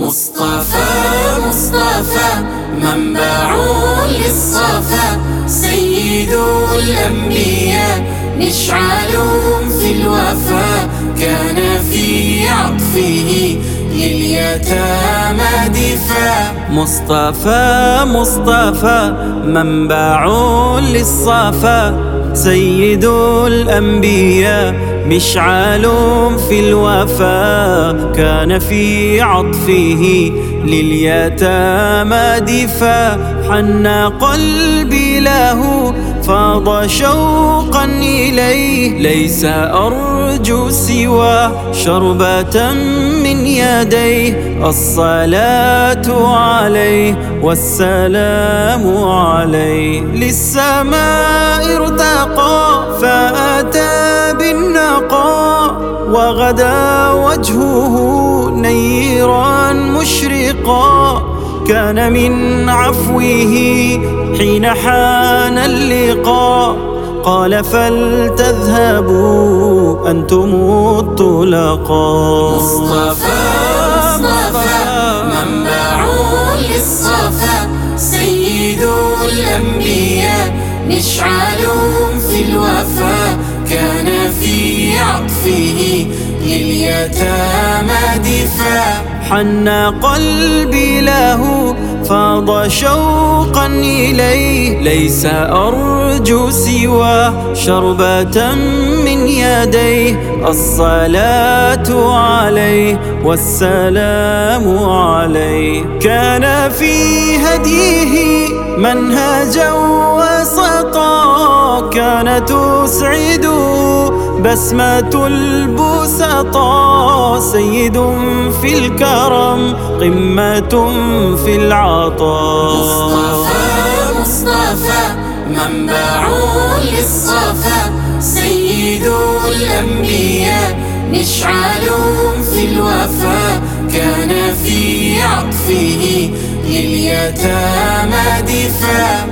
مصطفى مصطفى منبع للصفا سيد الأنبياء مشعل في الوفا كان في عطفه لليتامى دفاع مصطفى مصطفى منبع للصفا. سيد الأنبياء مشعل في الوفا كان في عطفه لليتامى دفاع. حن قلبي له فاض شوقا إليه. ليس أرجو سوى شربة من يديه. الصلاة عليه والسلام عليه. للسماء وغدا وجهه نيرا مشرقا. كان من عفوه حين حان اللقاء قال فلتذهبوا أنتم الطلقاء مصطفى مصطفى منبع للصفا. سيد الأنبياء مشعل في الوفا. كان في عطفه لليتامى دفاع. حن قلبي له فاض شوقا إليه. ليس أرجو سوى شربة من يديه. الصلاة عليه والسلام عليه. كان في هديه منهجا وسطا. كان تسعد بسمة البسطاء سيد في الكرم قمة في العطاء مصطفى مصطفى منبع للصفا سيد الأنبياء مشعل في الوفا. كان في عطفه لليتامى دفاع